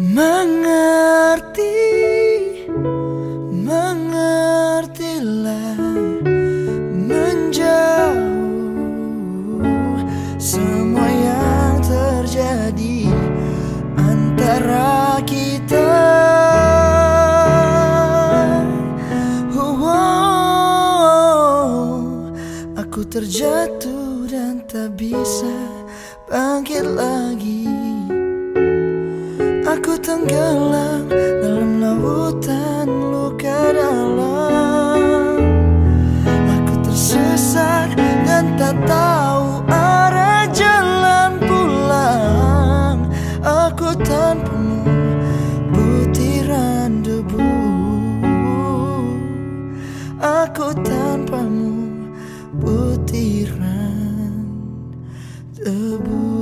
Mengerti, mengertilah Menjauh semua yang terjadi antara kita. Oh, Aku terjatuh dan tak bisa bangkit lagi Aku tenggelam dalam lautan luka dalam. Aku tersesat dan tak tahu arah jalan pulang. Aku tanpamu butiran debu. Aku tanpamu butiran debu.